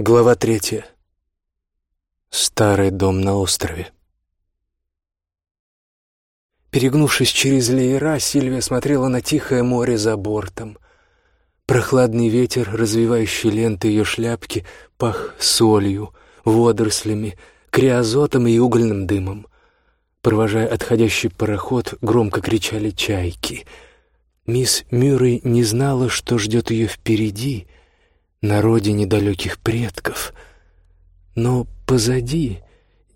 Глава третья. Старый дом на острове. Перегнувшись через леера, Сильвия смотрела на тихое море за бортом. Прохладный ветер, развивающий ленты ее шляпки, пах солью, водорослями, криозотом и угольным дымом. Провожая отходящий пароход, громко кричали чайки. Мисс Мюррей не знала, что ждет ее впереди — на родине далеких предков. Но позади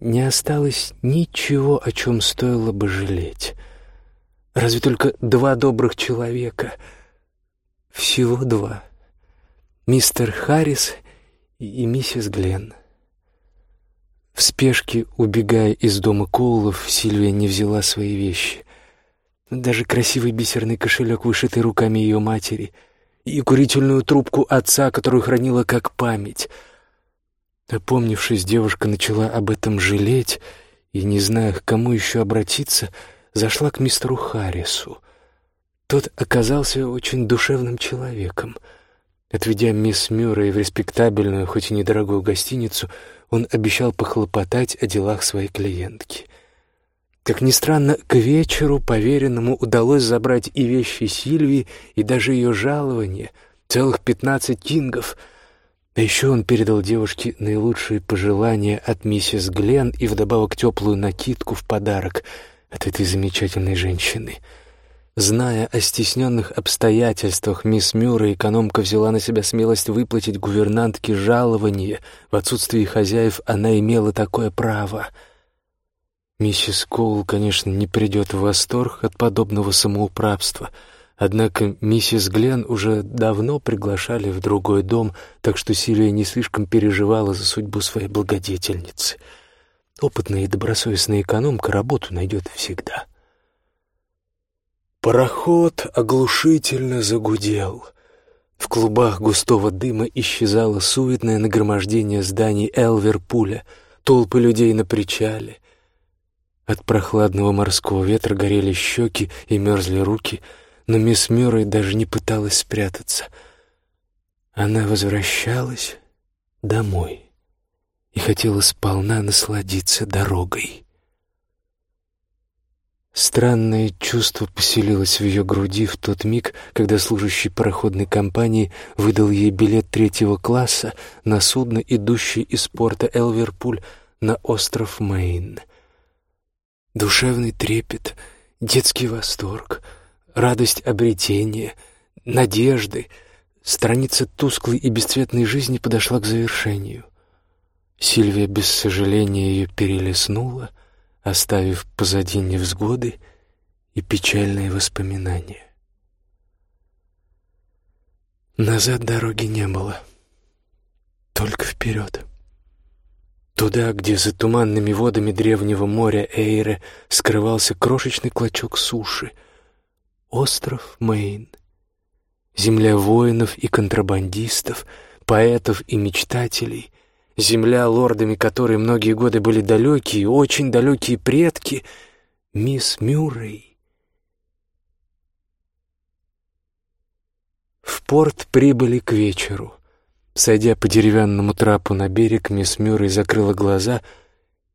не осталось ничего, о чем стоило бы жалеть. Разве только два добрых человека. Всего два. Мистер Харрис и миссис Гленн. В спешке, убегая из дома Коулов, Сильвия не взяла свои вещи. Даже красивый бисерный кошелек, вышитый руками ее матери — и курительную трубку отца, которую хранила как память. Опомнившись, девушка начала об этом жалеть и, не зная, к кому еще обратиться, зашла к мистеру Харрису. Тот оказался очень душевным человеком. Отведя мисс Мюррей в респектабельную, хоть и недорогую гостиницу, он обещал похлопотать о делах своей клиентки. Как ни странно, к вечеру поверенному удалось забрать и вещи Сильвии, и даже ее жалование, целых пятнадцать кингов. А еще он передал девушке наилучшие пожелания от миссис Глен и вдобавок теплую накидку в подарок от этой замечательной женщины. Зная о стесненных обстоятельствах, мисс Мюррей экономка взяла на себя смелость выплатить гувернантке жалование. В отсутствии хозяев она имела такое право — Миссис Коул, конечно, не придет в восторг от подобного самоуправства, однако миссис Глен уже давно приглашали в другой дом, так что Сильвия не слишком переживала за судьбу своей благодетельницы. Опытная и добросовестная экономка работу найдет всегда. Пароход оглушительно загудел. В клубах густого дыма исчезало суетное нагромождение зданий Элверпуля, толпы людей на причале, от прохладного морского ветра горели щеки и мерзли руки, но мисс Мюррей даже не пыталась спрятаться. Она возвращалась домой и хотела сполна насладиться дорогой. Странное чувство поселилось в ее груди в тот миг, когда служащий пароходной компании выдал ей билет третьего класса на судно, идущее из порта Элверпуль на остров Мэйн — Душевный трепет, детский восторг, радость обретения, надежды, страница тусклой и бесцветной жизни подошла к завершению. Сильвия без сожаления ее перелеснула, оставив позади невзгоды и печальные воспоминания. Назад дороги не было, только вперед. Туда, где за туманными водами древнего моря Эйре скрывался крошечный клочок суши. Остров Мэйн. Земля воинов и контрабандистов, поэтов и мечтателей. Земля, лордами которой многие годы были далекие, очень далекие предки. Мисс Мюррей. В порт прибыли к вечеру — Сойдя по деревянному трапу на берег, мисс Мюррей закрыла глаза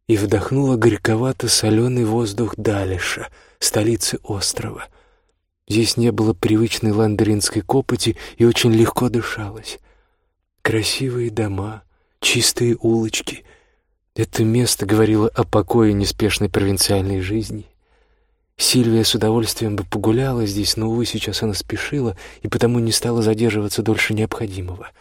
и вдохнула горьковато-соленый воздух Далиша, столицы острова. Здесь не было привычной ландринской копоти и очень легко дышалось. Красивые дома, чистые улочки. Это место говорило о покое неспешной провинциальной жизни. Сильвия с удовольствием бы погуляла здесь, но, увы, сейчас она спешила и потому не стала задерживаться дольше необходимого —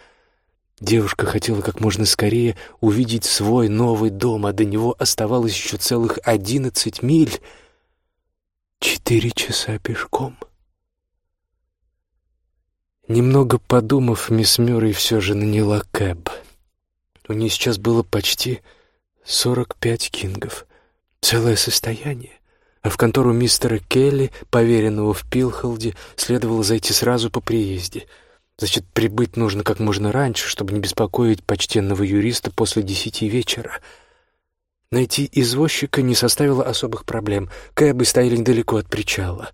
Девушка хотела как можно скорее увидеть свой новый дом, а до него оставалось еще целых одиннадцать миль. Четыре часа пешком. Немного подумав, мисс Мюррей все же наняла кэб. У нее сейчас было почти сорок пять кингов. Целое состояние. А в контору мистера Келли, поверенного в Пилхолде, следовало зайти сразу по приезде — Значит, прибыть нужно как можно раньше, чтобы не беспокоить почтенного юриста после десяти вечера. Найти извозчика не составило особых проблем. Кэбы стояли недалеко от причала.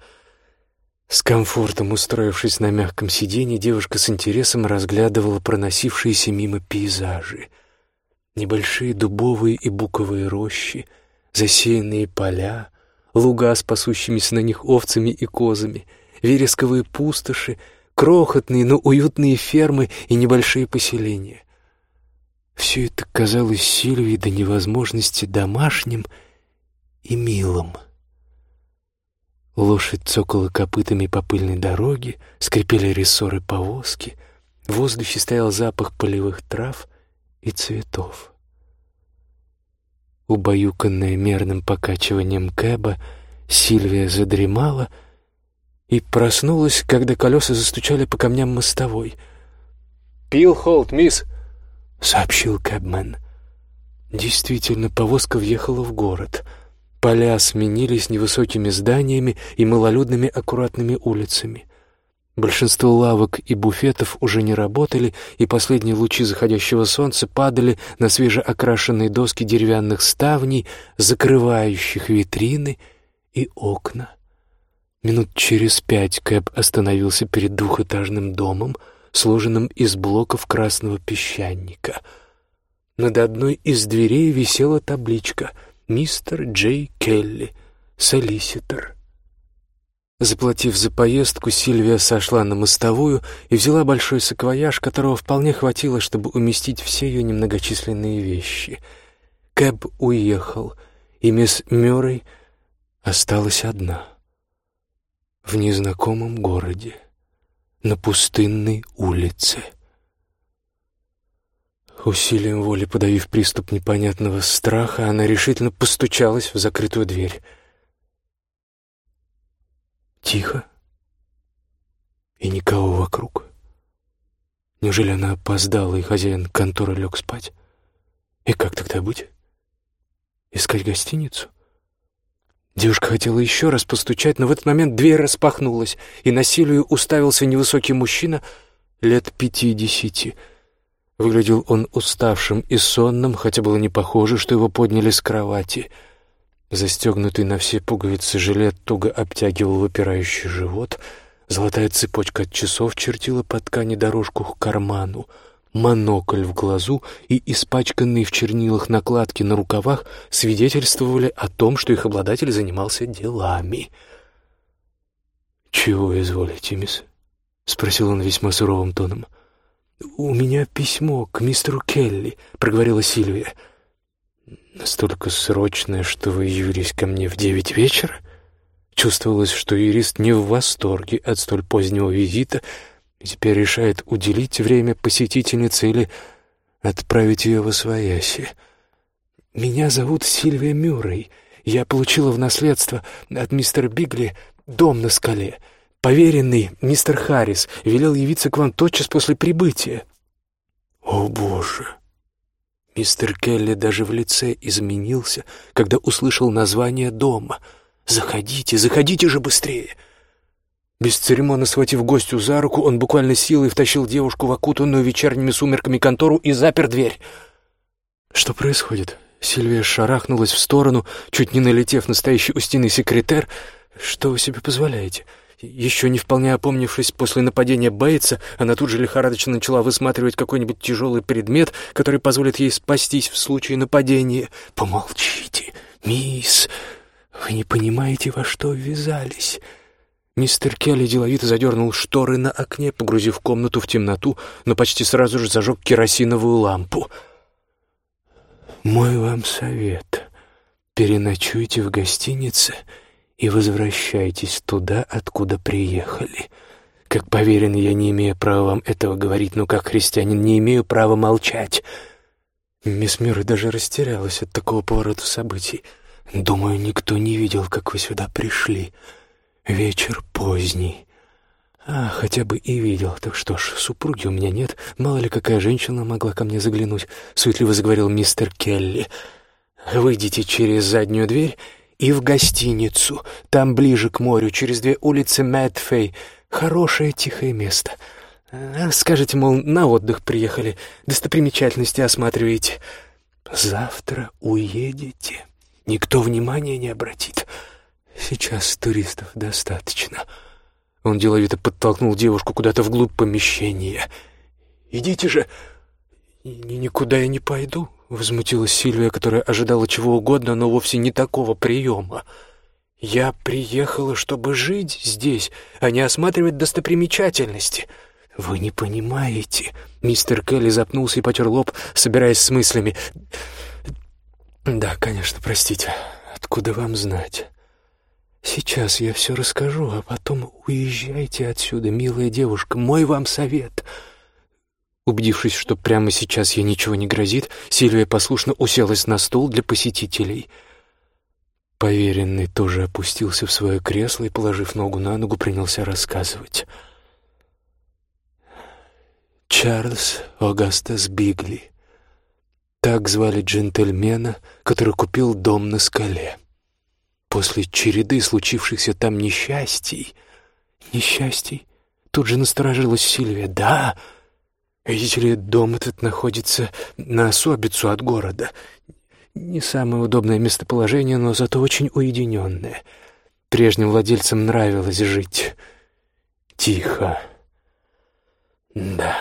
С комфортом устроившись на мягком сиденье, девушка с интересом разглядывала проносившиеся мимо пейзажи. Небольшие дубовые и буковые рощи, засеянные поля, луга с пасущимися на них овцами и козами, вересковые пустоши, крохотные, но уютные фермы и небольшие поселения. Все это казалось Сильвии до невозможности домашним и милым. Лошадь цокала копытами по пыльной дороге, скрипели рессоры повозки, в воздухе стоял запах полевых трав и цветов. Убаюканная мерным покачиванием кэба, Сильвия задремала и проснулась, когда колеса застучали по камням мостовой. «Пилхолд, мисс!» — сообщил кэбмен. Действительно, повозка въехала в город — Поля сменились невысокими зданиями и малолюдными аккуратными улицами. Большинство лавок и буфетов уже не работали, и последние лучи заходящего солнца падали на свежеокрашенные доски деревянных ставней, закрывающих витрины и окна. Минут через пять Кэп остановился перед двухэтажным домом, сложенным из блоков красного песчаника. Над одной из дверей висела табличка — мистер Джей Келли, солиситор. Заплатив за поездку, Сильвия сошла на мостовую и взяла большой саквояж, которого вполне хватило, чтобы уместить все ее немногочисленные вещи. Кэб уехал, и мисс Мюррей осталась одна. В незнакомом городе, на пустынной улице. Усилием воли подавив приступ непонятного страха, она решительно постучалась в закрытую дверь. Тихо. И никого вокруг. Неужели она опоздала, и хозяин конторы лег спать? И как тогда быть? Искать гостиницу? Девушка хотела еще раз постучать, но в этот момент дверь распахнулась, и на Силию уставился невысокий мужчина лет пятидесяти — Выглядел он уставшим и сонным, хотя было не похоже, что его подняли с кровати. Застегнутый на все пуговицы жилет туго обтягивал выпирающий живот, золотая цепочка от часов чертила по ткани дорожку к карману, монокль в глазу и испачканные в чернилах накладки на рукавах свидетельствовали о том, что их обладатель занимался делами. «Чего изволите, мисс?» — спросил он весьма суровым тоном. — «У меня письмо к мистеру Келли», — проговорила Сильвия. «Настолько срочное, что вы явились ко мне в девять вечера?» Чувствовалось, что юрист не в восторге от столь позднего визита и теперь решает уделить время посетительнице или отправить ее в освояси. «Меня зовут Сильвия Мюррей. Я получила в наследство от мистера Бигли дом на скале». Поверенный мистер Харрис велел явиться к вам тотчас после прибытия». «О, Боже!» Мистер Келли даже в лице изменился, когда услышал название дома. «Заходите, заходите же быстрее!» Бесцеремонно схватив гостю за руку, он буквально силой втащил девушку в окутанную вечерними сумерками контору и запер дверь. «Что происходит?» Сильвия шарахнулась в сторону, чуть не налетев на стоящий у стены секретарь. «Что вы себе позволяете?» Еще не вполне опомнившись после нападения Бейтса, она тут же лихорадочно начала высматривать какой-нибудь тяжелый предмет, который позволит ей спастись в случае нападения. «Помолчите, мисс, вы не понимаете, во что ввязались». Мистер Келли деловито задернул шторы на окне, погрузив комнату в темноту, но почти сразу же зажег керосиновую лампу. «Мой вам совет. Переночуйте в гостинице и возвращайтесь туда, откуда приехали. Как поверенный я не имею права вам этого говорить, но как христианин не имею права молчать». Мисс Мюррей даже растерялась от такого поворота событий. «Думаю, никто не видел, как вы сюда пришли. Вечер поздний». «А, хотя бы и видел. Так что ж, супруги у меня нет. Мало ли, какая женщина могла ко мне заглянуть», — суетливо заговорил мистер Келли. «Выйдите через заднюю дверь и в гостиницу. Там ближе к морю, через две улицы Мэтфей. Хорошее тихое место. А, скажете, мол, на отдых приехали, достопримечательности осматриваете. Завтра уедете. Никто внимания не обратит. Сейчас туристов достаточно. Он деловито подтолкнул девушку куда-то вглубь помещения. «Идите же!» «Никуда я не пойду», — возмутилась Сильвия, которая ожидала чего угодно, но вовсе не такого приема. «Я приехала, чтобы жить здесь, а не осматривать достопримечательности». «Вы не понимаете». Мистер Келли запнулся и потер лоб, собираясь с мыслями. «Да, конечно, простите. Откуда вам знать?» «Сейчас я все расскажу, а потом уезжайте отсюда, милая девушка. Мой вам совет». Убедившись, что прямо сейчас ей ничего не грозит, Сильвия послушно уселась на стул для посетителей. Поверенный тоже опустился в свое кресло и, положив ногу на ногу, принялся рассказывать. Чарльз Огастас Бигли. Так звали джентльмена, который купил дом на скале. После череды случившихся там несчастий... Несчастий? Тут же насторожилась Сильвия. «Да!» Видите ли, дом этот находится на особицу от города. Не самое удобное местоположение, но зато очень уединенное. Прежним владельцам нравилось жить тихо. Да.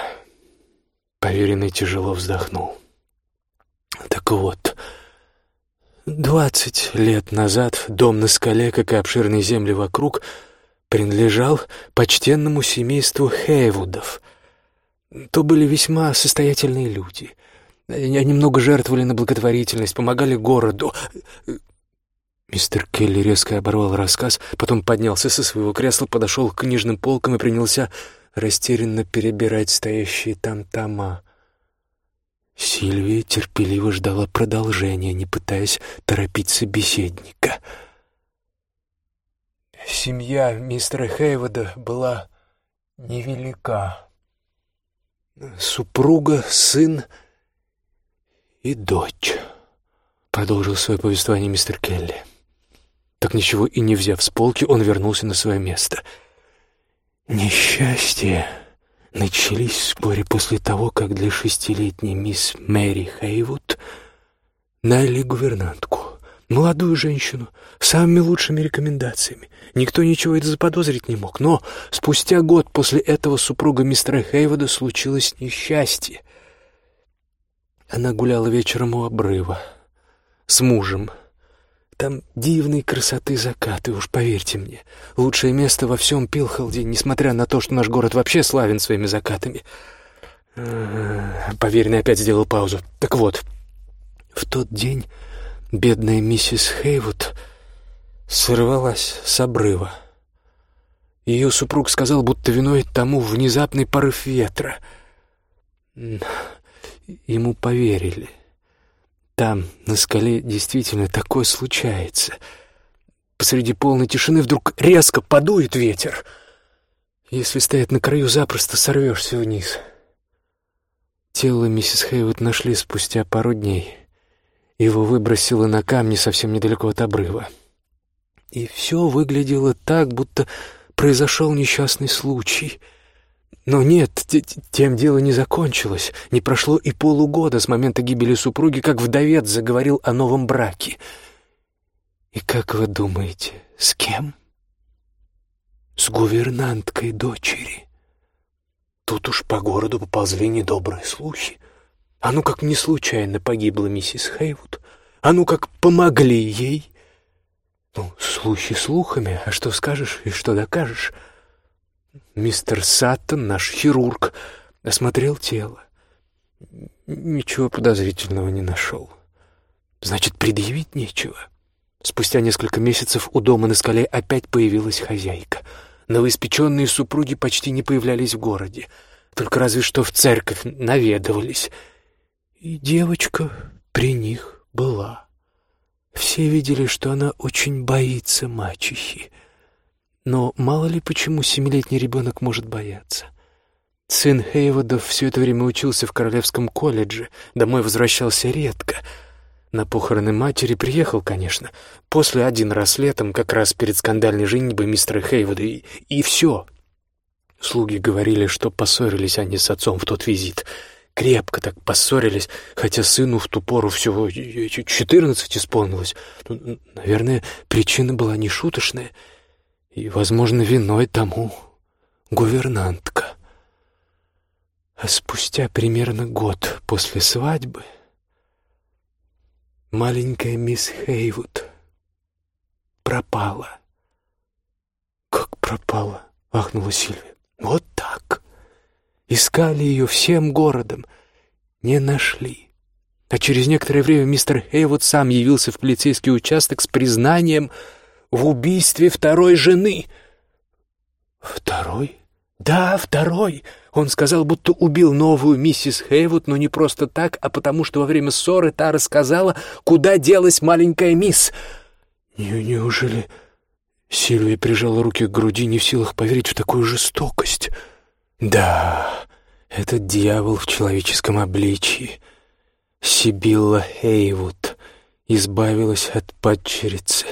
Поверенный тяжело вздохнул. Так вот, двадцать лет назад дом на скале, как и обширные земли вокруг, принадлежал почтенному семейству Хейвудов — то были весьма состоятельные люди. Они много жертвовали на благотворительность, помогали городу. Мистер Келли резко оборвал рассказ, потом поднялся со своего кресла, подошел к книжным полкам и принялся растерянно перебирать стоящие там тома. Сильвия терпеливо ждала продолжения, не пытаясь торопить собеседника. Семья мистера Хейвода была невелика супруга, сын и дочь», — продолжил свое повествование мистер Келли. Так ничего и не взяв с полки, он вернулся на свое место. Несчастья начались вскоре после того, как для шестилетней мисс Мэри Хейвуд наняли гувернантку. Молодую женщину, самыми лучшими рекомендациями. Никто ничего это заподозрить не мог. Но спустя год после этого супруга мистера Хейвода случилось несчастье. Она гуляла вечером у обрыва с мужем. Там дивные красоты закаты, уж поверьте мне. Лучшее место во всем Пилхолде, несмотря на то, что наш город вообще славен своими закатами. Поверенный опять сделал паузу. Так вот, в тот день Бедная миссис Хейвуд сорвалась с обрыва. Ее супруг сказал, будто виной тому внезапный порыв ветра. Ему поверили. Там, на скале, действительно такое случается. Посреди полной тишины вдруг резко подует ветер. Если стоять на краю, запросто сорвешься вниз. Тело миссис Хейвуд нашли спустя пару дней — его выбросило на камни совсем недалеко от обрыва. И все выглядело так, будто произошел несчастный случай. Но нет, тем дело не закончилось. Не прошло и полугода с момента гибели супруги, как вдовец заговорил о новом браке. И как вы думаете, с кем? С гувернанткой дочери. Тут уж по городу поползли недобрые слухи. А ну как не случайно погибла миссис Хейвуд. А ну как помогли ей. Ну, слухи слухами, а что скажешь и что докажешь? Мистер Саттон, наш хирург, осмотрел тело. Ничего подозрительного не нашел. Значит, предъявить нечего. Спустя несколько месяцев у дома на скале опять появилась хозяйка. Новоиспеченные супруги почти не появлялись в городе. Только разве что в церковь наведывались — и девочка при них была. Все видели, что она очень боится мачехи. Но мало ли почему семилетний ребенок может бояться. Сын Хейводов все это время учился в Королевском колледже, домой возвращался редко. На похороны матери приехал, конечно, после один раз летом, как раз перед скандальной женитьбой мистера Хейвода, и, и все. Слуги говорили, что поссорились они с отцом в тот визит — крепко так поссорились, хотя сыну в ту пору всего четырнадцать исполнилось. Ну, наверное, причина была нешуточная, и, возможно, виной тому гувернантка. А спустя примерно год после свадьбы маленькая мисс Хейвуд пропала. «Как пропала?» — ахнула Сильвия. «Вот так. Искали ее всем городом. Не нашли. А через некоторое время мистер Хейвуд сам явился в полицейский участок с признанием в убийстве второй жены». «Второй?» «Да, второй!» Он сказал, будто убил новую миссис Хейвуд, но не просто так, а потому что во время ссоры та рассказала, куда делась маленькая мисс. Не, «Неужели...» Сильвия прижала руки к груди, не в силах поверить в такую жестокость. «Да, этот дьявол в человеческом обличии. Сибилла Хейвуд избавилась от падчерицы,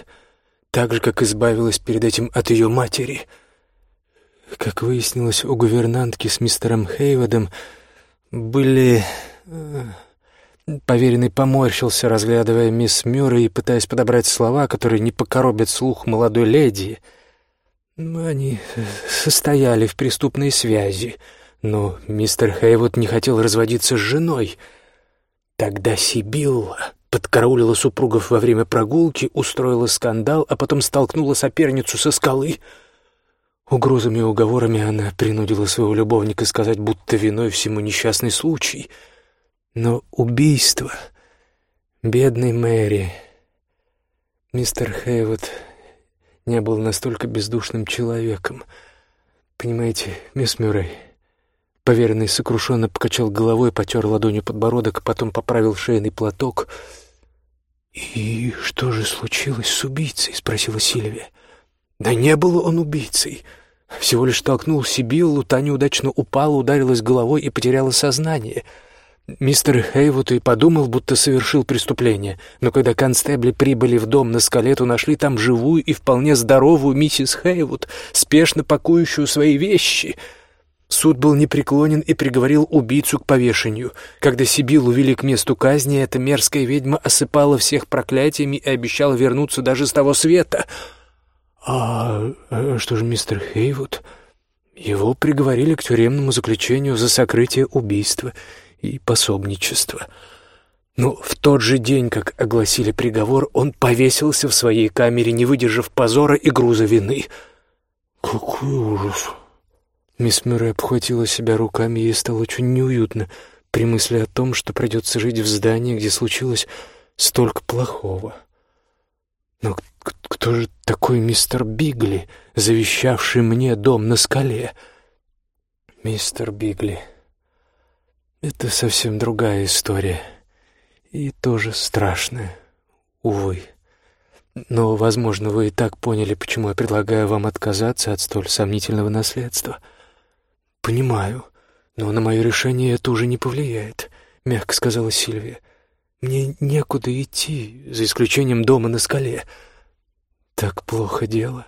так же, как избавилась перед этим от ее матери». Как выяснилось, у гувернантки с мистером Хейводом были... Э, поверенный поморщился, разглядывая мисс Мюррей и пытаясь подобрать слова, которые не покоробят слух молодой леди. Они состояли в преступной связи, но мистер Хейвуд не хотел разводиться с женой. Тогда Сибилла подкараулила супругов во время прогулки, устроила скандал, а потом столкнула соперницу со скалы — Угрозами и уговорами она принудила своего любовника сказать, будто виной всему несчастный случай. Но убийство... Бедный Мэри... Мистер Хейвуд не был настолько бездушным человеком. Понимаете, мисс Мюррей... Поверенный сокрушенно покачал головой, потер ладонью подбородок, потом поправил шейный платок. «И что же случилось с убийцей?» — спросила Сильвия. «Да не был он убийцей. Всего лишь толкнул Сибиллу, та неудачно упала, ударилась головой и потеряла сознание. Мистер Хейвуд и подумал, будто совершил преступление, но когда констебли прибыли в дом на скале, то нашли там живую и вполне здоровую миссис Хейвуд, спешно пакующую свои вещи. Суд был непреклонен и приговорил убийцу к повешению. Когда Сибиллу вели к месту казни, эта мерзкая ведьма осыпала всех проклятиями и обещала вернуться даже с того света — «А, а что же мистер Хейвуд?» Его приговорили к тюремному заключению за сокрытие убийства и пособничество. Но в тот же день, как огласили приговор, он повесился в своей камере, не выдержав позора и груза вины. «Какой ужас!» Мисс Мюррей обхватила себя руками, ей стало очень неуютно при мысли о том, что придется жить в здании, где случилось столько плохого. Но кто же такой мистер Бигли, завещавший мне дом на скале? Мистер Бигли. Это совсем другая история. И тоже страшная, увы. Но, возможно, вы и так поняли, почему я предлагаю вам отказаться от столь сомнительного наследства. Понимаю, но на мое решение это уже не повлияет, мягко сказала Сильвия. Мне некуда идти, за исключением дома на скале. «Так плохо дело?»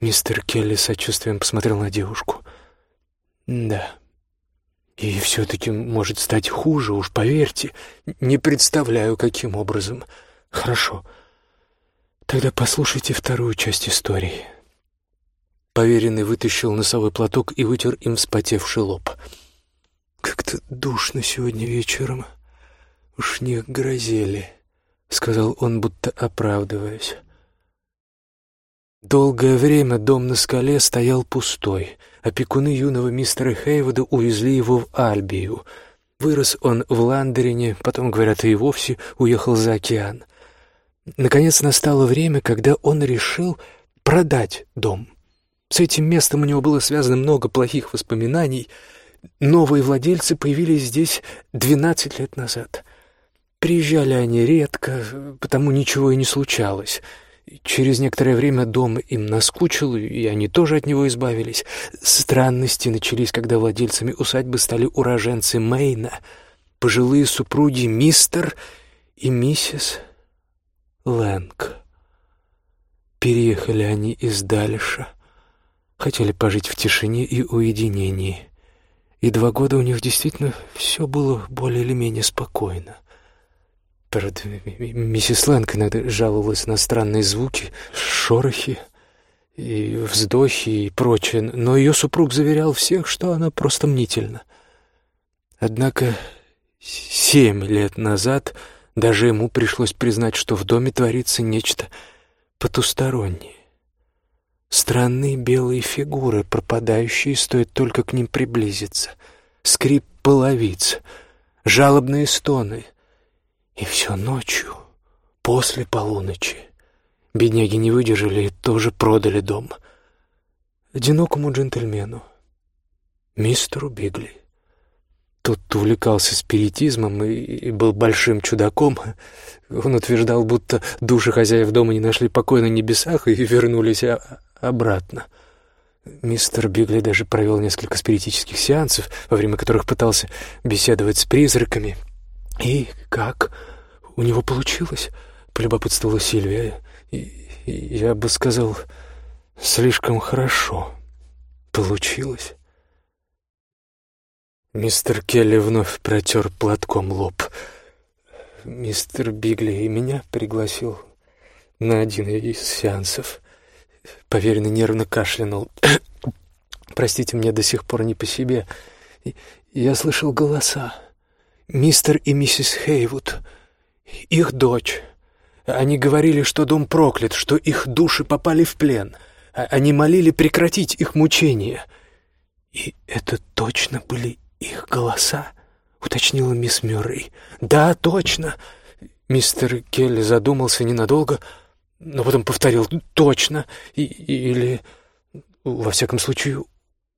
Мистер Келли сочувствием посмотрел на девушку. «Да. И все-таки может стать хуже, уж поверьте. Не представляю, каким образом. Хорошо. Тогда послушайте вторую часть истории». Поверенный вытащил носовой платок и вытер им вспотевший лоб. «Как-то душно сегодня вечером. Уж не грозели», — сказал он, будто оправдываясь. Долгое время дом на скале стоял пустой. Опекуны юного мистера Хейвода увезли его в Альбию. Вырос он в Ландерине, потом, говорят, и вовсе уехал за океан. Наконец настало время, когда он решил продать дом. С этим местом у него было связано много плохих воспоминаний. Новые владельцы появились здесь двенадцать лет назад. Приезжали они редко, потому ничего и не случалось — Через некоторое время дом им наскучил, и они тоже от него избавились. Странности начались, когда владельцами усадьбы стали уроженцы Мейна, пожилые супруги мистер и миссис Лэнг. Переехали они из Дальша, хотели пожить в тишине и уединении. И два года у них действительно все было более или менее спокойно — Правда, миссис Лэнг иногда жаловалась на странные звуки, шорохи, и вздохи и прочее, но ее супруг заверял всех, что она просто мнительна. Однако семь лет назад даже ему пришлось признать, что в доме творится нечто потустороннее. Странные белые фигуры, пропадающие, стоит только к ним приблизиться. Скрип половиц, жалобные стоны. И все ночью, после полуночи. Бедняги не выдержали и тоже продали дом. Одинокому джентльмену, мистеру Бигли. Тот увлекался спиритизмом и, и был большим чудаком. Он утверждал, будто души хозяев дома не нашли покоя на небесах и вернулись обратно. Мистер Бигли даже провел несколько спиритических сеансов, во время которых пытался беседовать с призраками. «И как? У него получилось?» — полюбопытствовала Сильвия. «Я бы сказал, слишком хорошо получилось». Мистер Келли вновь протер платком лоб. Мистер Бигли и меня пригласил на один из сеансов. Поверенный нервно кашлянул. «Простите, мне до сих пор не по себе. Я слышал голоса. Мистер и миссис Хейвуд. Их дочь. Они говорили, что дом проклят, что их души попали в плен. А они молили прекратить их мучения. И это точно были их голоса?» — уточнила мисс Мюррей. «Да, точно!» Мистер Келли задумался ненадолго, но потом повторил «точно» и, или, во всяком случае,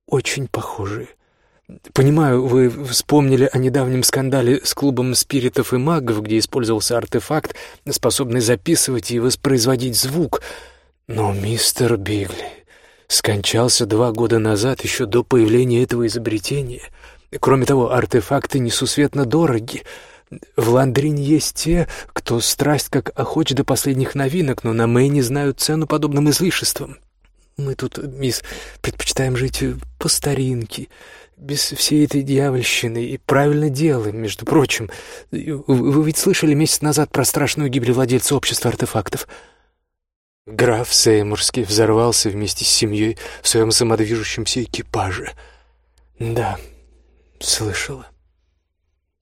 очень похожие. Понимаю, вы вспомнили о недавнем скандале с клубом спиритов и магов, где использовался артефакт, способный записывать и воспроизводить звук. Но мистер Бигли скончался два года назад, еще до появления этого изобретения. Кроме того, артефакты несусветно дороги — в Ландрине есть те, кто страсть как охоч до последних новинок, но на Мэйне знают цену подобным излишествам. Мы тут, мисс, предпочитаем жить по старинке, без всей этой дьявольщины, и правильно делаем, между прочим. Вы ведь слышали месяц назад про страшную гибель владельца общества артефактов?» Граф Сеймурский взорвался вместе с семьей в своем самодвижущемся экипаже. «Да, слышала».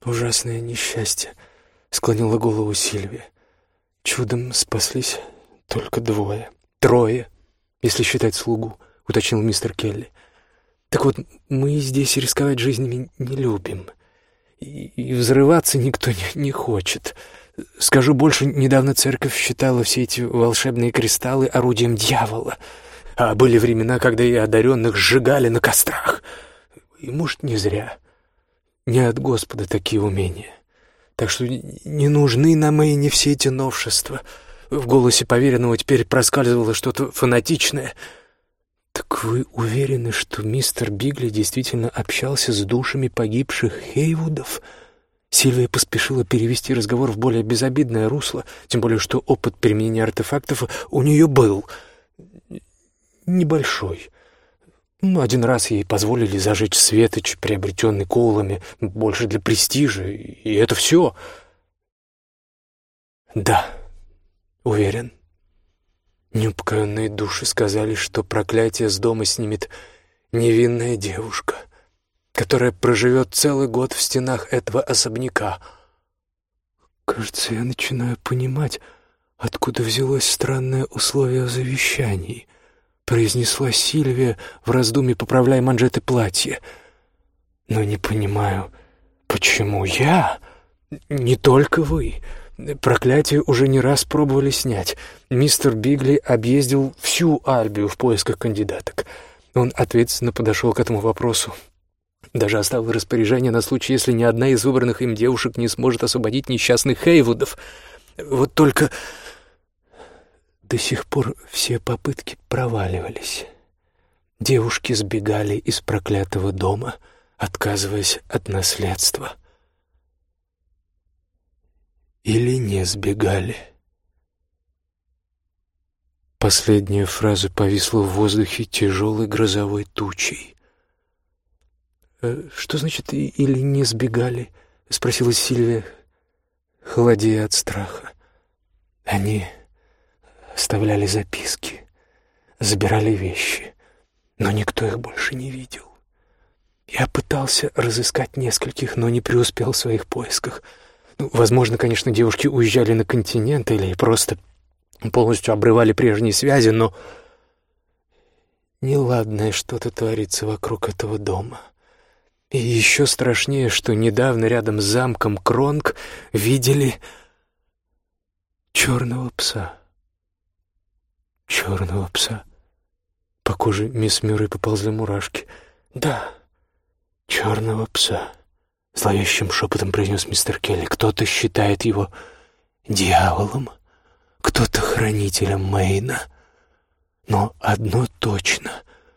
«Ужасное несчастье», — склонила голову Сильвия. «Чудом спаслись только двое. Трое, если считать слугу», — уточнил мистер Келли. «Так вот, мы здесь рисковать жизнями не любим. И, взрываться никто не, не хочет. Скажу больше, недавно церковь считала все эти волшебные кристаллы орудием дьявола. А были времена, когда и одаренных сжигали на кострах. И, может, не зря». Не от Господа такие умения. Так что не нужны нам и не все эти новшества. В голосе поверенного теперь проскальзывало что-то фанатичное. «Так вы уверены, что мистер Бигли действительно общался с душами погибших Хейвудов?» Сильвия поспешила перевести разговор в более безобидное русло, тем более что опыт применения артефактов у нее был. Небольшой. Ну, один раз ей позволили зажечь светоч, приобретенный Коулами, больше для престижа, и это все. Да, уверен. Неупокоенные души сказали, что проклятие с дома снимет невинная девушка, которая проживет целый год в стенах этого особняка. Кажется, я начинаю понимать, откуда взялось странное условие о завещании — произнесла Сильвия в раздумье, поправляя манжеты платья. «Но не понимаю, почему я? Не только вы. Проклятие уже не раз пробовали снять. Мистер Бигли объездил всю Альбию в поисках кандидаток. Он ответственно подошел к этому вопросу. Даже оставил распоряжение на случай, если ни одна из выбранных им девушек не сможет освободить несчастных Хейвудов. Вот только до сих пор все попытки проваливались. Девушки сбегали из проклятого дома, отказываясь от наследства. Или не сбегали. Последняя фраза повисла в воздухе тяжелой грозовой тучей. «Э, «Что значит «или не сбегали»?» — спросила Сильвия, холодея от страха. «Они оставляли записки. забирали вещи, но никто их больше не видел. Я пытался разыскать нескольких, но не преуспел в своих поисках. Ну, возможно, конечно, девушки уезжали на континент или просто полностью обрывали прежние связи, но неладное что-то творится вокруг этого дома. И еще страшнее, что недавно рядом с замком Кронг видели черного пса. Черного пса. По коже мисс Мюррей поползли мурашки. «Да, черного пса», — зловещим шепотом произнес мистер Келли. «Кто-то считает его дьяволом, кто-то хранителем Мэйна. Но одно точно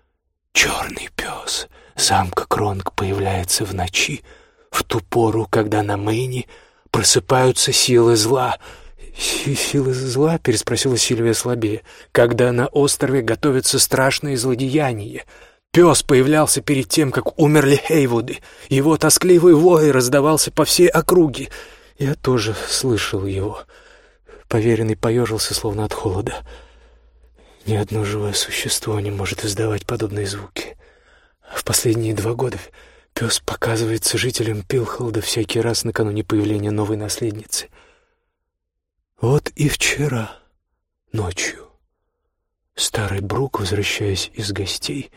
— черный пес замка Кронг появляется в ночи, в ту пору, когда на Мэйне просыпаются силы зла — «Силы зла?» — переспросила Сильвия слабее. «Когда на острове готовится страшное злодеяние. Пес появлялся перед тем, как умерли Хейвуды. Его тоскливый вой раздавался по всей округе. Я тоже слышал его». Поверенный поежился, словно от холода. Ни одно живое существо не может издавать подобные звуки. В последние два года пес показывается жителям Пилхолда всякий раз накануне появления новой наследницы — вот и вчера, ночью, старый Брук, возвращаясь из гостей,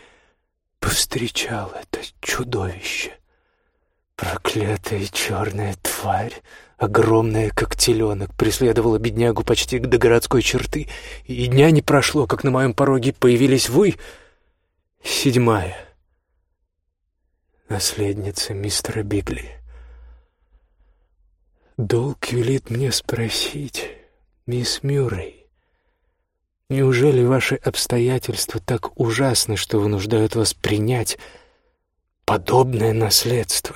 повстречал это чудовище. Проклятая черная тварь, огромная, как теленок, преследовала беднягу почти до городской черты, и дня не прошло, как на моем пороге появились вы, седьмая, наследница мистера Бигли. Долг велит мне спросить, мисс Мюррей, неужели ваши обстоятельства так ужасны, что вынуждают вас принять подобное наследство?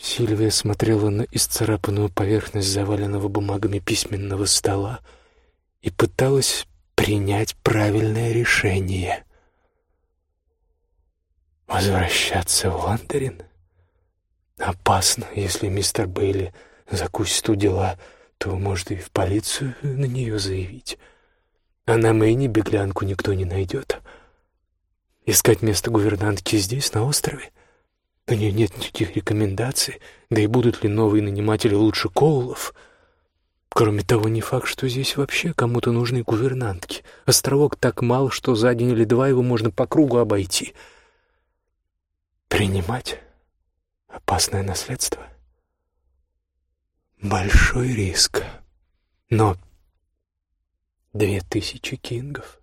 Сильвия смотрела на исцарапанную поверхность заваленного бумагами письменного стола и пыталась принять правильное решение. Возвращаться в Лондон? Опасно, если мистер Бейли закусит у дела, то, может, и в полицию на нее заявить. А на Мэйне беглянку никто не найдет. Искать место гувернантки здесь, на острове? У нее нет никаких рекомендаций, да и будут ли новые наниматели лучше Коулов? Кроме того, не факт, что здесь вообще кому-то нужны гувернантки. Островок так мал, что за день или два его можно по кругу обойти. Принимать Опасное наследство. Большой риск. Но две тысячи кингов.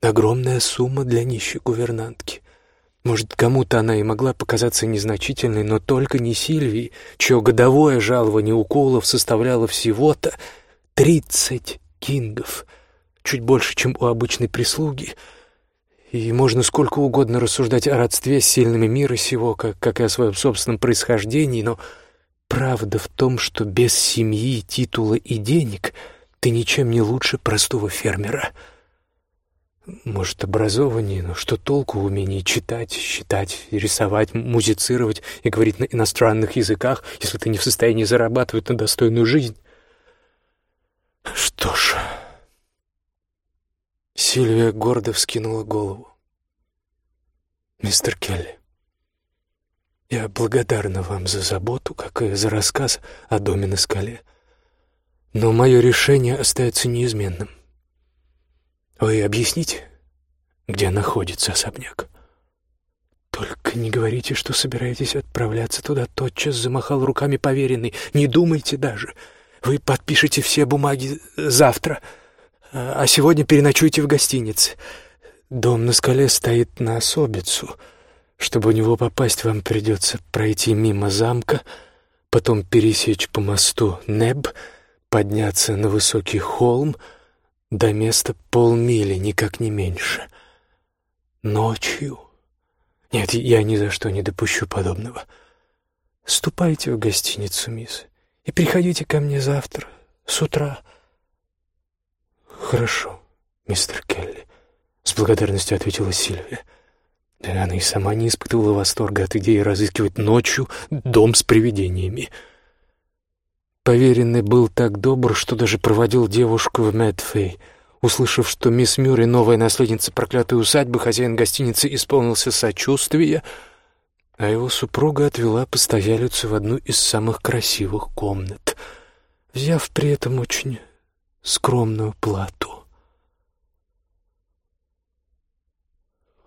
Огромная сумма для нищей гувернантки. Может, кому-то она и могла показаться незначительной, но только не Сильвии, чье годовое жалование уколов составляло всего-то тридцать кингов, чуть больше, чем у обычной прислуги — и можно сколько угодно рассуждать о родстве с сильными мира сего, как, как и о своем собственном происхождении, но правда в том, что без семьи, титула и денег ты ничем не лучше простого фермера. Может, образование, но что толку умении читать, считать, рисовать, музицировать и говорить на иностранных языках, если ты не в состоянии зарабатывать на достойную жизнь? Что ж... Сильвия гордо вскинула голову. «Мистер Келли, я благодарна вам за заботу, как и за рассказ о доме на скале. Но мое решение остается неизменным. Вы объясните, где находится особняк?» «Только не говорите, что собираетесь отправляться туда», — тотчас замахал руками поверенный. «Не думайте даже. Вы подпишете все бумаги завтра» а сегодня переночуйте в гостинице. Дом на скале стоит на особицу. Чтобы в него попасть, вам придется пройти мимо замка, потом пересечь по мосту Неб, подняться на высокий холм, до места полмили, никак не меньше. Ночью. Нет, я ни за что не допущу подобного. Ступайте в гостиницу, мисс, и приходите ко мне завтра, с утра. «Хорошо, мистер Келли», — с благодарностью ответила Сильвия. Да она и сама не испытывала восторга от идеи разыскивать ночью дом с привидениями. Поверенный был так добр, что даже проводил девушку в Мэтфей, Услышав, что мисс Мюррей — новая наследница проклятой усадьбы, хозяин гостиницы исполнился сочувствия, а его супруга отвела постоялицу в одну из самых красивых комнат, взяв при этом очень скромную плату.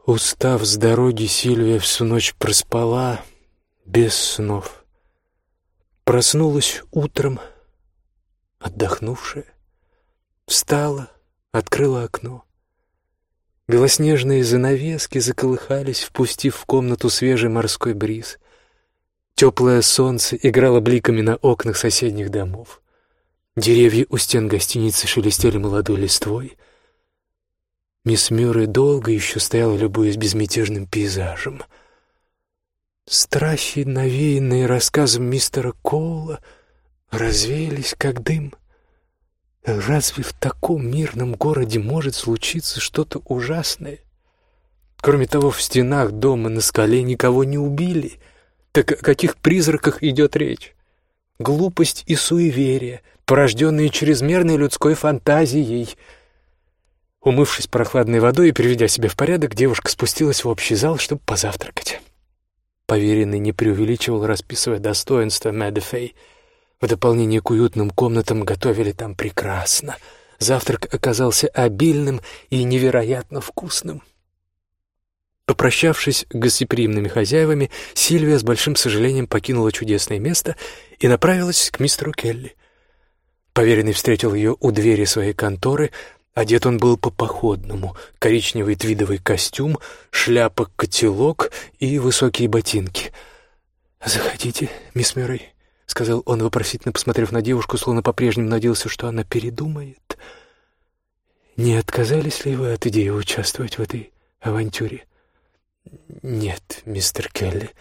Устав с дороги, Сильвия всю ночь проспала без снов. Проснулась утром, отдохнувшая, встала, открыла окно. Белоснежные занавески заколыхались, впустив в комнату свежий морской бриз. Теплое солнце играло бликами на окнах соседних домов. Деревья у стен гостиницы шелестели молодой листвой. Мисс Мюррей долго еще стояла, любуясь безмятежным пейзажем. Страхи, навеянные рассказом мистера Коула, развеялись, как дым. Разве в таком мирном городе может случиться что-то ужасное? Кроме того, в стенах дома на скале никого не убили. Так о каких призраках идет речь? Глупость и суеверие, порожденные чрезмерной людской фантазией. Умывшись прохладной водой и приведя себя в порядок, девушка спустилась в общий зал, чтобы позавтракать. Поверенный не преувеличивал, расписывая достоинства Мэддефей — в дополнение к уютным комнатам готовили там прекрасно. Завтрак оказался обильным и невероятно вкусным. Попрощавшись гостеприимными хозяевами, Сильвия с большим сожалением покинула чудесное место и направилась к мистеру Келли. Поверенный встретил ее у двери своей конторы. Одет он был по-походному. Коричневый твидовый костюм, шляпа-котелок и высокие ботинки. «Заходите, мисс Мюррей», — сказал он, вопросительно посмотрев на девушку, словно по-прежнему надеялся, что она передумает. «Не отказались ли вы от идеи участвовать в этой авантюре?» «Нет, мистер Келли,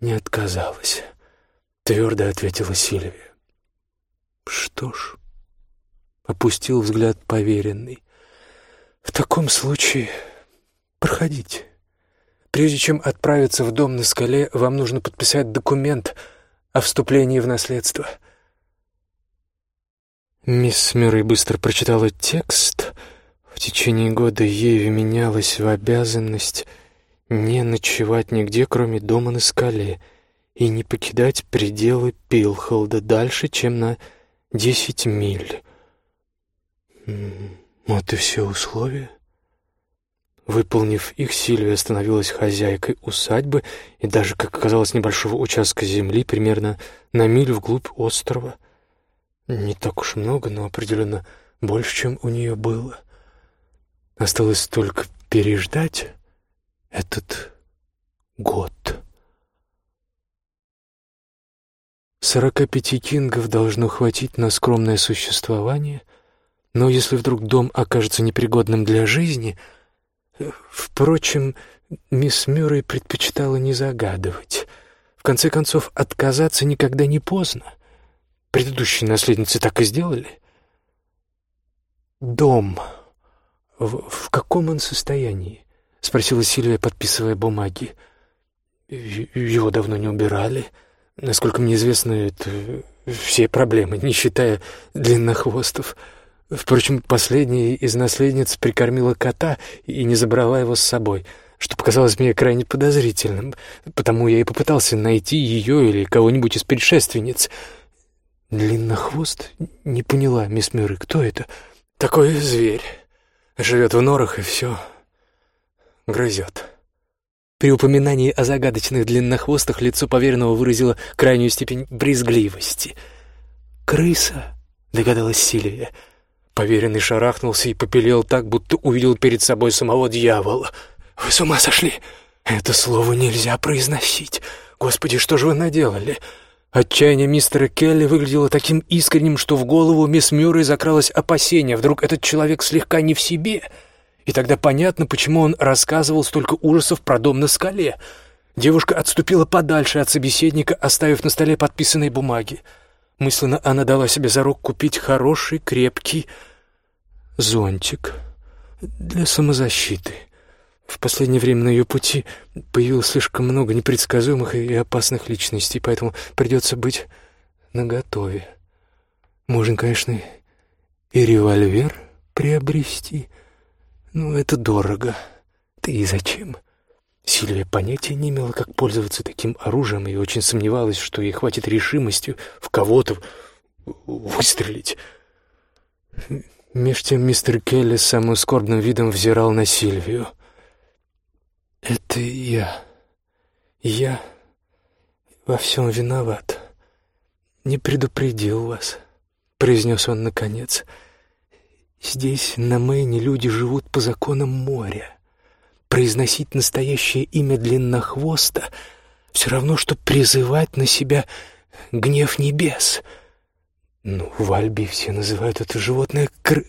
не отказалась», — твердо ответила Сильвия. «Что ж», — опустил взгляд поверенный, — «в таком случае проходите. Прежде чем отправиться в дом на скале, вам нужно подписать документ — о вступлении в наследство. Мисс Мюррей быстро прочитала текст. В течение года ей вменялась в обязанность не ночевать нигде, кроме дома на скале, и не покидать пределы Пилхолда дальше, чем на десять миль. Вот и все условия. Выполнив их, Сильвия становилась хозяйкой усадьбы и даже, как оказалось, небольшого участка земли, примерно на милю вглубь острова. Не так уж много, но определенно больше, чем у нее было. Осталось только переждать этот год. Сорока пяти кингов должно хватить на скромное существование, но если вдруг дом окажется непригодным для жизни — Впрочем, мисс Мюррей предпочитала не загадывать. В конце концов, отказаться никогда не поздно. Предыдущие наследницы так и сделали. «Дом. В, в каком он состоянии?» — спросила Сильвия, подписывая бумаги. «Его давно не убирали. Насколько мне известно, это все проблемы, не считая длиннохвостов». Впрочем, последняя из наследниц прикормила кота и не забрала его с собой, что показалось мне крайне подозрительным, потому я и попытался найти ее или кого-нибудь из предшественниц. Длиннохвост? Не поняла, мисс Мюррей, кто это? Такой зверь. Живет в норах и все грызет. При упоминании о загадочных длиннохвостах лицо поверенного выразило крайнюю степень брезгливости. «Крыса», — догадалась Сильвия, — Поверенный шарахнулся и попелел так, будто увидел перед собой самого дьявола. «Вы с ума сошли? Это слово нельзя произносить. Господи, что же вы наделали?» Отчаяние мистера Келли выглядело таким искренним, что в голову мисс Мюррей закралось опасение. Вдруг этот человек слегка не в себе? И тогда понятно, почему он рассказывал столько ужасов про дом на скале. Девушка отступила подальше от собеседника, оставив на столе подписанные бумаги. Мысленно она дала себе за руку купить хороший, крепкий зонтик для самозащиты. В последнее время на ее пути появилось слишком много непредсказуемых и опасных личностей, поэтому придется быть наготове. Можно, конечно, и револьвер приобрести. Ну, это дорого. Ты и зачем? Сильвия понятия не имела, как пользоваться таким оружием, и очень сомневалась, что ей хватит решимостью в кого-то выстрелить. Меж тем мистер Келли с самым скорбным видом взирал на Сильвию. «Это я. Я во всем виноват. Не предупредил вас», — произнес он наконец. «Здесь, на Мэйне, люди живут по законам моря. Произносить настоящее имя длиннохвоста — все равно, что призывать на себя гнев небес». Ну, в Альбе все называют это животное кр...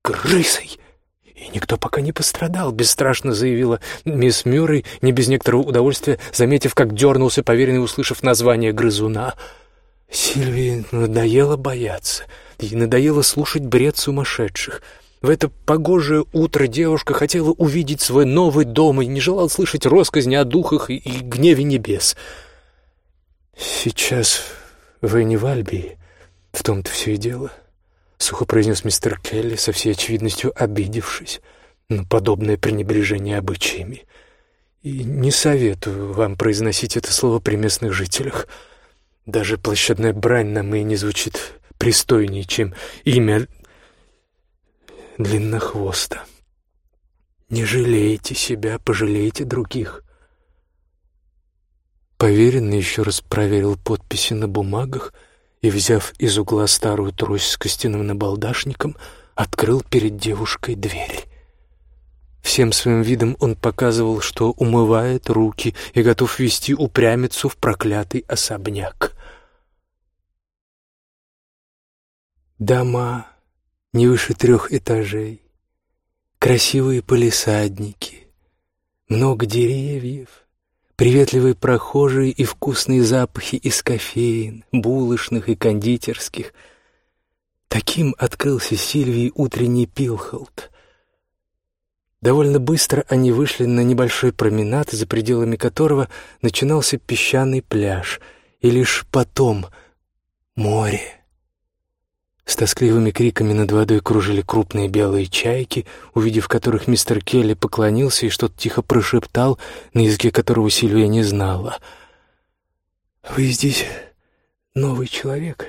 крысой. И никто пока не пострадал, бесстрашно заявила мисс Мюррей, не без некоторого удовольствия, заметив, как дернулся поверенный, услышав название грызуна. Сильвии надоело бояться, ей надоело слушать бред сумасшедших. В это погожее утро девушка хотела увидеть свой новый дом и не желала слышать росказни о духах и, гневе небес. «Сейчас вы не в Альбии», «В том-то все и дело», — сухо произнес мистер Келли, со всей очевидностью обидевшись на подобное пренебрежение обычаями. «И не советую вам произносить это слово при местных жителях. Даже площадная брань нам и не звучит пристойнее, чем имя длиннохвоста. Не жалейте себя, пожалейте других». Поверенный еще раз проверил подписи на бумагах — и, взяв из угла старую трость с костяным набалдашником, открыл перед девушкой дверь. Всем своим видом он показывал, что умывает руки и готов вести упрямицу в проклятый особняк. Дома не выше трех этажей, красивые полисадники, много деревьев — приветливые прохожие и вкусные запахи из кофеин, булочных и кондитерских. Таким открылся Сильвии утренний Пилхолд. Довольно быстро они вышли на небольшой променад, за пределами которого начинался песчаный пляж, и лишь потом — море. С тоскливыми криками над водой кружили крупные белые чайки, увидев которых мистер Келли поклонился и что-то тихо прошептал, на языке которого Сильвия не знала. «Вы здесь новый человек,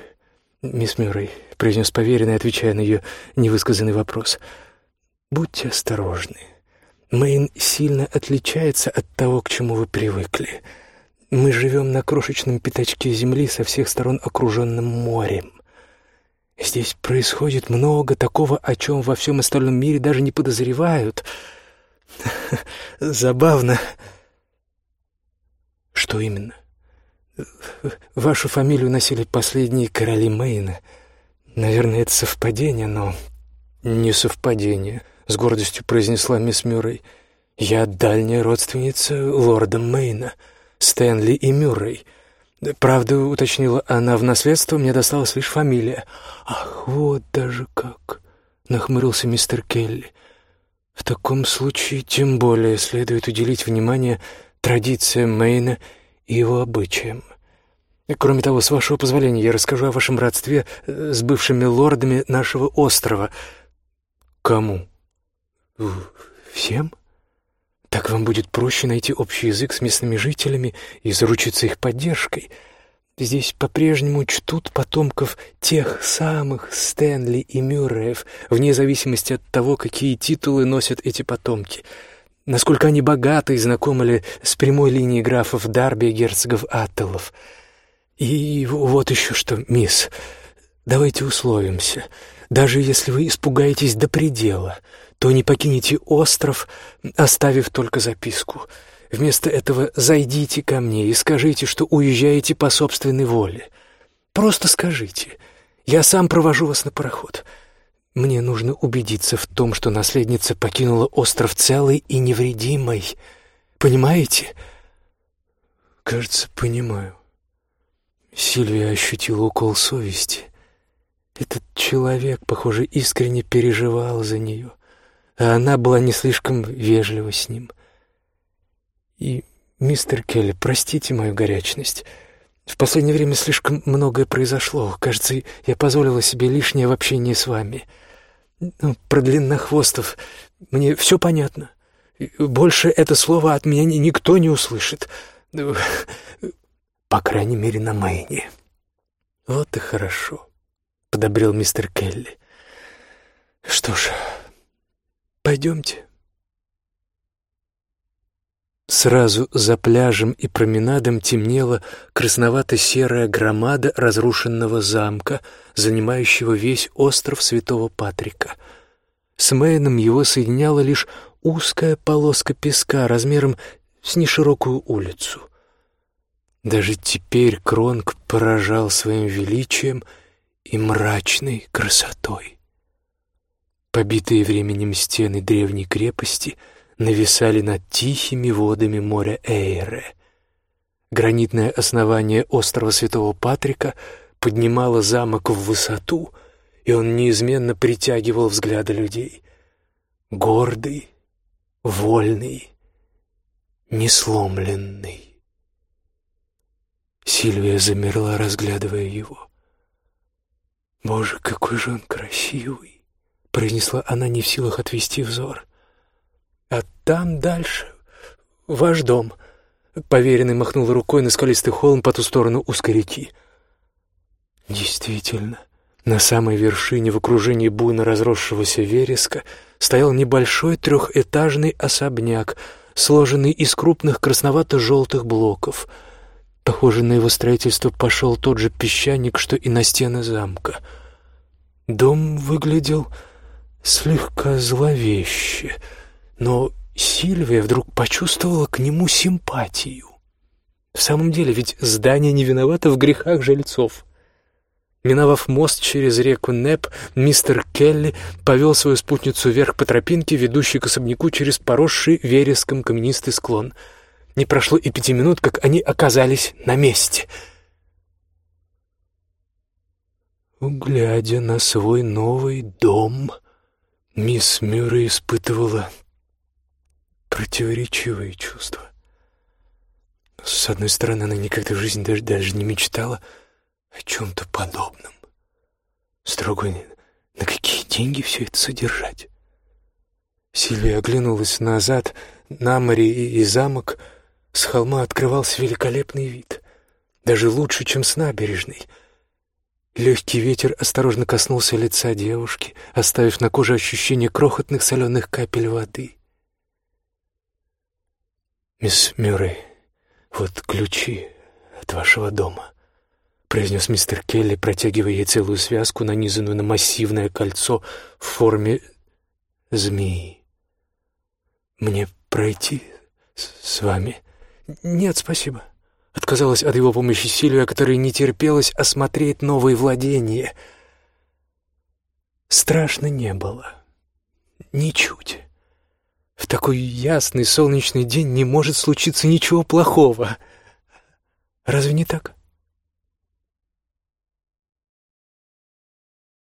мисс Мюррей», — произнес поверенный, отвечая на ее невысказанный вопрос. «Будьте осторожны. Мэйн сильно отличается от того, к чему вы привыкли. Мы живем на крошечном пятачке земли со всех сторон окруженном морем. Здесь происходит много такого, о чем во всем остальном мире даже не подозревают. Забавно. Что именно? Вашу фамилию носили последние короли Мэйна. Наверное, это совпадение, но... Не совпадение, с гордостью произнесла мисс Мюррей. Я дальняя родственница лорда Мэйна, Стэнли и Мюррей — Правда, уточнила она, в наследство мне досталась лишь фамилия. Ах, вот даже как, нахмурился мистер Келли. В таком случае тем более следует уделить внимание традициям Мэйна и его обычаям. Кроме того, с вашего позволения, я расскажу о вашем родстве э, с бывшими лордами нашего острова. Кому? Всем? Так вам будет проще найти общий язык с местными жителями и заручиться их поддержкой. Здесь по-прежнему чтут потомков тех самых Стэнли и Мюрреев, вне зависимости от того, какие титулы носят эти потомки. Насколько они богаты и знакомы ли с прямой линией графов Дарби и герцогов Аттелов. И вот еще что, мисс, давайте условимся. Даже если вы испугаетесь до предела — то не покинете остров, оставив только записку. Вместо этого зайдите ко мне и скажите, что уезжаете по собственной воле. Просто скажите. Я сам провожу вас на пароход. Мне нужно убедиться в том, что наследница покинула остров целой и невредимой. Понимаете? Кажется, понимаю. Сильвия ощутила укол совести. Этот человек, похоже, искренне переживал за нее а она была не слишком вежлива с ним. И, мистер Келли, простите мою горячность. В последнее время слишком многое произошло. Кажется, я позволила себе лишнее в общении с вами. Ну, про длиннохвостов мне все понятно. Больше это слово от меня никто не услышит. По крайней мере, на Мэйне. Вот и хорошо, — подобрел мистер Келли. Что ж, пойдемте. Сразу за пляжем и променадом темнела красновато-серая громада разрушенного замка, занимающего весь остров Святого Патрика. С Мэйном его соединяла лишь узкая полоска песка размером с неширокую улицу. Даже теперь Кронг поражал своим величием и мрачной красотой. Побитые временем стены древней крепости — нависали над тихими водами моря Эйре. Гранитное основание острова Святого Патрика поднимало замок в высоту, и он неизменно притягивал взгляды людей. Гордый, вольный, несломленный. Сильвия замерла, разглядывая его. «Боже, какой же он красивый!» — произнесла она, не в силах отвести взор. А там дальше ваш дом. Поверенный махнул рукой на скалистый холм по ту сторону узкой реки. Действительно, на самой вершине в окружении буйно разросшегося вереска стоял небольшой трехэтажный особняк, сложенный из крупных красновато-желтых блоков. Похоже, на его строительство пошел тот же песчаник, что и на стены замка. Дом выглядел слегка зловеще — но Сильвия вдруг почувствовала к нему симпатию. В самом деле, ведь здание не виновато в грехах жильцов. Миновав мост через реку Неп, мистер Келли повел свою спутницу вверх по тропинке, ведущей к особняку через поросший вереском каменистый склон. Не прошло и пяти минут, как они оказались на месте. Глядя на свой новый дом, мисс Мюррей испытывала противоречивые чувства. С одной стороны, она никогда в жизни даже, даже не мечтала о чем-то подобном. С другой, на какие деньги все это содержать? Сильвия оглянулась назад, на море и, и замок. С холма открывался великолепный вид, даже лучше, чем с набережной. Легкий ветер осторожно коснулся лица девушки, оставив на коже ощущение крохотных соленых капель воды. «Мисс Мюррей, вот ключи от вашего дома», — произнес мистер Келли, протягивая ей целую связку, нанизанную на массивное кольцо в форме змеи. «Мне пройти с вами?» «Нет, спасибо», — отказалась от его помощи Сильвия, которая не терпелась осмотреть новые владения. Страшно не было. Ничуть. В такой ясный солнечный день не может случиться ничего плохого. Разве не так?